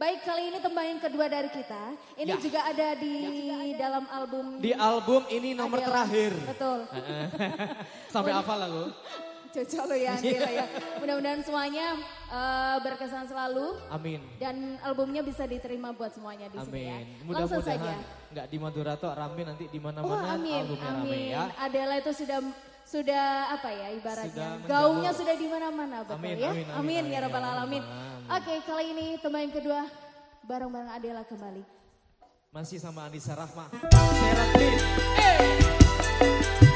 Baik, kali ini tembang yang kedua dari kita. Ini Ya. juga ada di dalam album Di album ini nomor Adele. terakhir. Betul. Sampai hafal aku. Cocok lo ya Andela ya. Mudah-mudahan semuanya eh, berkesan selalu Amin. dan albumnya bisa diterima buat semuanya di sini ya. Amin. Mudah-mudahan nggak di Madura tuh rame nanti di Oh mana-mana amin, albumnya amin. rame ya. Adela itu sudah sudah apa ya ibaratnya gaungnya sudah di mana-mana betul Amin, ya. amin, amin, amin, ya amin, rabbal ya alamin. Oke, kali ini tembang yang kedua bareng-bareng Adela kembali. Masih sama Anissa Rahma. Seratin. Thank